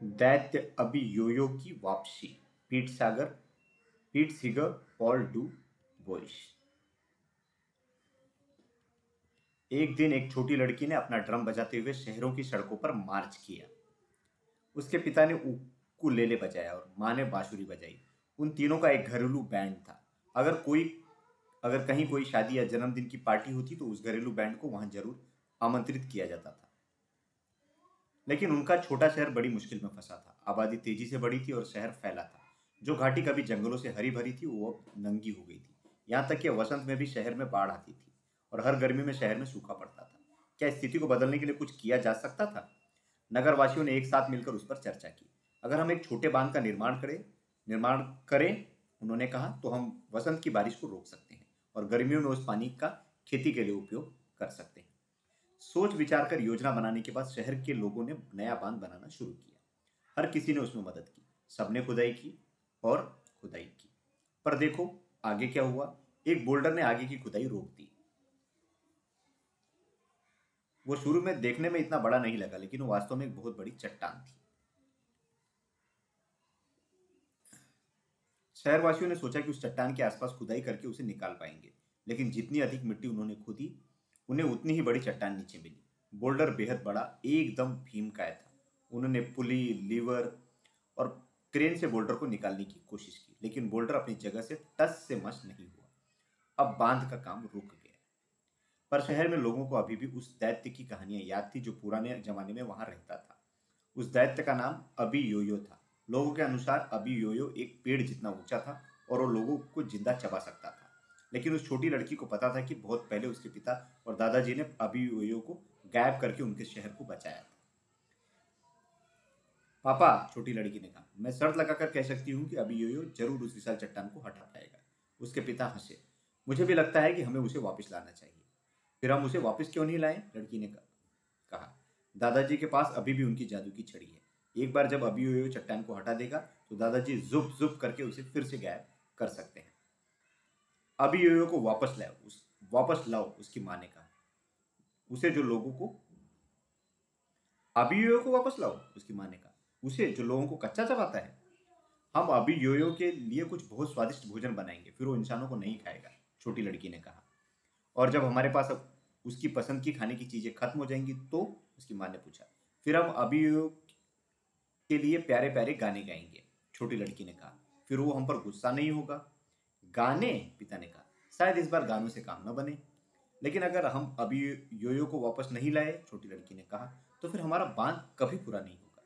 दैत्य अभी योयो की वापसी। पीट सागर पीट सिगर, पॉल डू बॉयस एक दिन एक छोटी लड़की ने अपना ड्रम बजाते हुए शहरों की सड़कों पर मार्च किया। उसके पिता ने उकुलेले बजाया और माँ ने बांसुरी बजाई। उन तीनों का एक घरेलू बैंड था। अगर कोई, अगर कहीं कोई शादी या जन्मदिन की पार्टी होती तो उस घरेलू बैंड को वहाँ ज़रूर आमंत्रित किया जाता था। लेकिन उनका छोटा शहर बड़ी मुश्किल में फंसा था। आबादी तेज़ी से बढ़ी थी और शहर फैला था। जो घाटी कभी जंगलों से हरी भरी थी, वो नंगी हो गई थी। यहाँ तक कि वसंत में भी शहर में बाढ़ आती थी और हर गर्मी में शहर में सूखा पड़ता था। क्या स्थिति को बदलने के लिए कुछ किया जा सकता था? नगरवासियों ने एक साथ मिलकर उस पर चर्चा की। अगर हम एक छोटे बाँध का निर्माण करें निर्माण करें, उन्होंने कहा तो हम वसंत की बारिश को रोक सकते हैं और गर्मियों में उस पानी का खेती के लिए उपयोग कर सकते हैं। सोच विचार कर योजना बनाने के बाद शहर के लोगों ने नया बाँध बनाना शुरू किया। हर किसी ने उसमें मदद की। सबने खुदाई की और खुदाई की। पर देखो, आगे क्या हुआ? एक बोल्डर ने आगे की खुदाई रोक दी। वो शुरू में देखने में इतना बड़ा नहीं लगा, लेकिन वो वास्तव में एक बहुत बड़ी चट्टान थी। शहरवासियों ने सोचा कि उस चट्टान के आसपास खुदाई करके उसे निकाल पाएँगे, लेकिन जितनी अधिक मिट्टी उन्होंने खोदी उन्हें उतनी ही बड़ी चट्टान नीचे मिली। बोल्डर बेहद बड़ा, एकदम भीम का था। उन्होंने पुली, लीवर और क्रेन से बोल्डर को निकालने की कोशिश की, लेकिन बोल्डर अपनी जगह से टस से मस नहीं हुआ। अब बाँध का काम रुक गया। पर शहर में लोगों को अभी भी उस दैत्य की कहानियाँ याद थी जो पुराने जमाने में वहाँ रहता था। उस दैत्य का नाम अभी योयो था। लोगों के अनुसार अभी योयो एक पेड़ जितना ऊँचा था और वो लोगों को ज़िंदा चबा सकता था। लेकिन उस छोटी लड़की को पता था कि बहुत पहले उसके पिता और दादाजी ने अभी को गायब करके उनके शहर को बचाया था। पापा, छोटी लड़की ने कहा, मैं शर्त लगाकर कह सकती हूँ कि अभी योयो ज़रूर उस विशाल चट्टान को हटा पाएगा। उसके पिता हंसे। मुझे भी लगता है कि हमें उसे वापस लाना चाहिए। फिर हम उसे वापस क्यों नहीं लाए? लड़की ने कहा। दादाजी के पास अभी भी उनकी जादू की छड़ी है। एक बार जब अभी योयो चट्टान को हटा देगा तो दादाजी जुप जुप करके उसे फिर से गायब कर सकते हैं। अभी योयो को वापस लाओ, उस, वापस लाओ उसकी माँ ने कहा उसे जो लोगों को, अभी योयो को वापस लाओ उसकी माँ ने कहा उसे जो लोगों को कच्चा चबाता है, हम अभी योयो के लिए कुछ बहुत स्वादिष्ट भोजन बनाएँगे, फिर वो इंसानों को नहीं खाएगा, छोटी लड़की ने कहा। और जब हमारे पास अब उसकी पसंद की खाने की चीज़ें खत्म हो जाएँगी तो उसकी माँ ने पूछा, फिर हम अभी के लिए प्यारे प्यारे गाने गाएँगे, छोटी लड़की ने कहा। फिर वो हम पर गुस्सा नहीं होगा गाने पिता ने कहा। शायद इस बार गानों से काम न बने। लेकिन अगर हम अभी योयो को वापस नहीं लाए, छोटी लड़की ने कहा तो फिर हमारा बाँध कभी पूरा नहीं होगा।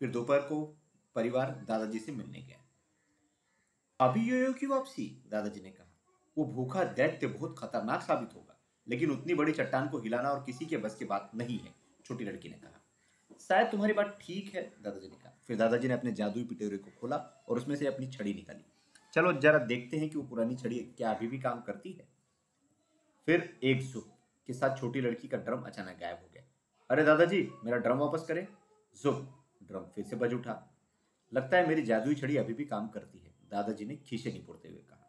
फिर दोपहर को परिवार दादाजी से मिलने गया। अभी योयो की वापसी, दादाजी ने कहा। वो भूखा दैत्य बहुत खतरनाक साबित होगा, लेकिन उतनी बड़ी चट्टान को हिलाना और किसी के बस की बात नहीं है, छोटी लड़की ने कहा। शायद तुम्हारी बात ठीक है, दादाजी ने कहा। फिर दादाजी ने अपने जादुई पिटोरे को खोला और उसमें से अपनी छड़ी निकाली। चलो जरा देखते हैं कि वो पुरानी छड़ी क्या अभी भी काम करती है। फिर एक सुख, के साथ छोटी लड़की का ड्रम अचानक गायब हो गया। अरे दादाजी, मेरा ड्रम वापस करें। जुप ड्रम फिर से बज उठा। लगता है मेरी जादुई छड़ी अभी भी काम करती है, दादाजी ने खीसे निपुड़ते हुए कहा।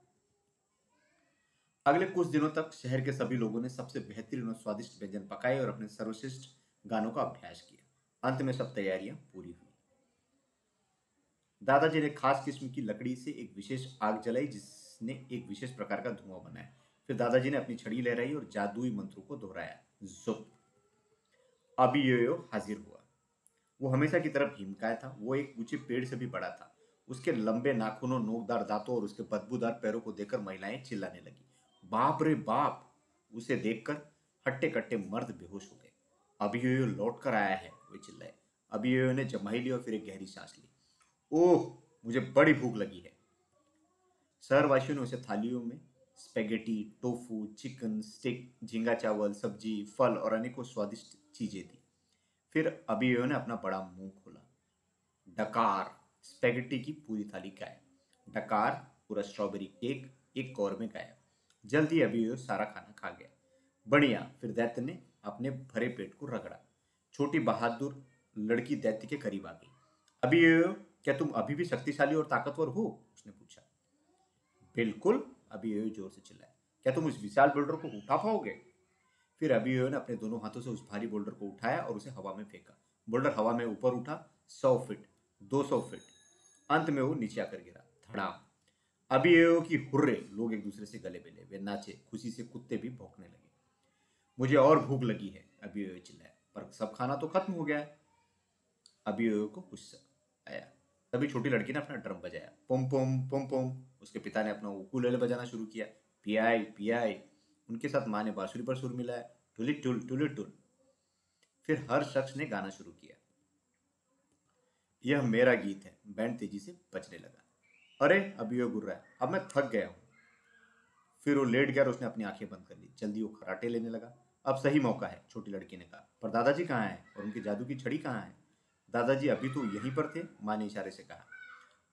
अगले कुछ दिनों तक शहर के सभी लोगों ने सबसे बेहतरीन और स्वादिष्ट व्यंजन पकाए और अपने सर्वश्रेष्ठ गानों का अभ्यास किया। अंत में सब तैयारियाँ पूरी हुई। दादाजी ने खास किस्म की लकड़ी से एक विशेष आग जलाई, जिसने एक विशेष प्रकार का धुआँ बनाया। फिर दादाजी ने अपनी छड़ी लहराई और जादुई मंत्रों को दोहराया। जुप। यो हाजिर हुआ। वो हमेशा की तरफ़ भीमकाय था। वो एक ऊँचे पेड़ से भी बड़ा था। उसके लंबे नाखूनों, नोकदार दांतों और उसके बदबूदार पैरों को देखकर महिलाएँ चिल्लाने लगी। बाप रे बाप! उसे देखकर हट्टे कट्टे मर्द बेहोश हो गए। अभी यो लौट कर आया है, वे चिल्लाए। अभी यो ने जमाई ली और फिर एक गहरी सांस ली। ओह, मुझे बड़ी भूख लगी है। शहरवासियों ने उसे थालियों में स्पेगेटी, टोफू, चिकन, स्टिक, झींगा चावल, सब्ज़ी, फल और अनेकों स्वादिष्ट चीज़ें दी। फिर अभियो ने अपना बड़ा मुँह खोला। डकार, स्पेगेटी की पूरी थाली गायब। डकार, पूरा स्ट्रॉबेरी केक एक कौर में गायब। जल्दी अभियो सारा खाना खा गया। बढ़िया, फिर दैत्य ने अपने भरे पेट को रगड़ा। छोटी बहादुर लड़की दैत्य के करीब आ गई। अभी क्या तुम अभी भी शक्तिशाली और ताकतवर हो? उसने पूछा। बिल्कुल, अभी ज़ोर से चिल्लाया। क्या तुम उस विशाल बोल्डर को उठा पाओगे? फिर अभी ने अपने दोनों हाथों से उस भारी बोल्डर को उठाया और उसे हवा में फेंका। बोल्डर हवा में ऊपर उठा, सौ फीट 200 फीट अंत में वो नीचे आकर गिरा। धड़ाम। अभी की हुर्रे, लोग एक दूसरे से गले मिले। वे नाचे, खुशी से कुत्ते भी भौंकने लगे। मुझे और भूख लगी है, अभी चिल्लाया। पर सब खाना तो खत्म हो गया है। को गुस्सा आया। तभी छोटी लड़की ने अपना ड्रम बजाया। पुम पुम पुम, पोम। उसके पिता ने अपना उकुलेले बजाना शुरू किया। पियाई पियाई। उनके साथ माँ ने बांसुरी पर सुर मिलाया। टुली टुल टुली टुल। फिर हर शख्स ने गाना शुरू किया। यह मेरा गीत है। बैंड तेज़ी से बचने लगा। अरे अभी वो गुर रहा है। अब मैं थक गया हूँ। फिर वो लेट गया और उसने अपनी आँखें बंद कर ली। जल्दी वो खराटे लेने लगा। अब सही मौका है, छोटी लड़की ने कहा। पर दादाजी कहाँ हैं? और उनकी जादू की छड़ी कहाँ है? दादाजी अभी तो यहीं पर थे, माँ ने इशारे से कहा।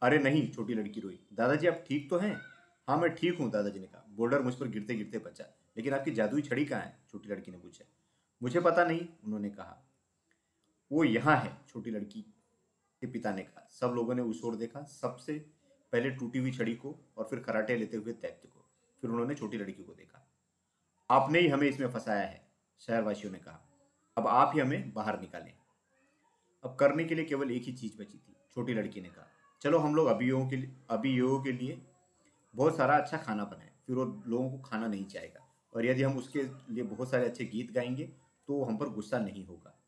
अरे नहीं, छोटी लड़की रोई। दादाजी, आप ठीक तो हैं? हाँ मैं ठीक हूँ, दादाजी ने कहा। बोर्डर मुझ पर गिरते गिरते बचा। लेकिन आपकी जादुई छड़ी कहाँ है? छोटी लड़की ने पूछा। मुझे पता नहीं, उन्होंने कहा। वो यहाँ है, छोटी लड़की के पिता ने कहा। सब लोगों ने उस ओर देखा। सबसे पहले टूटी हुई छड़ी को और फिर कराटे लेते हुए दैत्य को। फिर उन्होंने छोटी लड़की को देखा। आपने ही हमें इसमें फंसाया है, शहरवासियों ने कहा। अब आप ही हमें बाहर निकालें। अब करने के लिए केवल एक ही चीज़ बची थी, छोटी लड़की ने कहा। चलो हम लोग अभियोगों के लिए अभियोगों के लिए बहुत सारा अच्छा खाना बनाए, फिर वो लोगों को खाना नहीं चाहेगा। और यदि हम उसके लिए बहुत सारे अच्छे गीत गाएँगे तो हम पर गुस्सा नहीं होगा।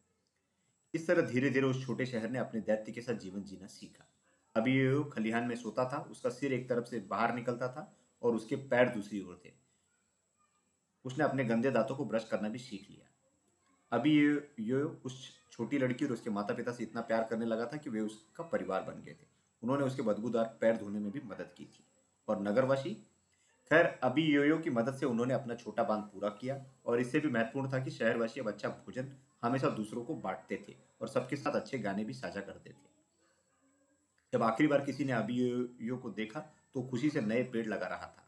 इस तरह धीरे धीरे उस छोटे शहर ने अपने दैत्य के साथ जीवन जीना सीखा। अभी खलिहान में सोता था, उसका सिर एक तरफ़ से बाहर निकलता था और उसके पैर दूसरी ओर थे। उसने अपने गंदे दांतों को ब्रश करना भी सीख लिया। अभी ये ये उस छोटी लड़की और उसके माता पिता से इतना प्यार करने लगा था कि वे उसका परिवार बन गए थे। उन्होंने उसके बदबूदार पैर धोने में भी मदद की थी। और नगरवासी? खैर, अभी योयो की मदद से उन्होंने अपना छोटा बाँध पूरा किया और इससे भी महत्वपूर्ण था कि शहरवासी अब अच्छा भोजन हमेशा दूसरों को बांटते थे और सबके साथ अच्छे गाने भी साझा करते थे। जब आखिरी बार किसी ने अभी यो को देखा तो खुशी से नए पेड़ लगा रहा था।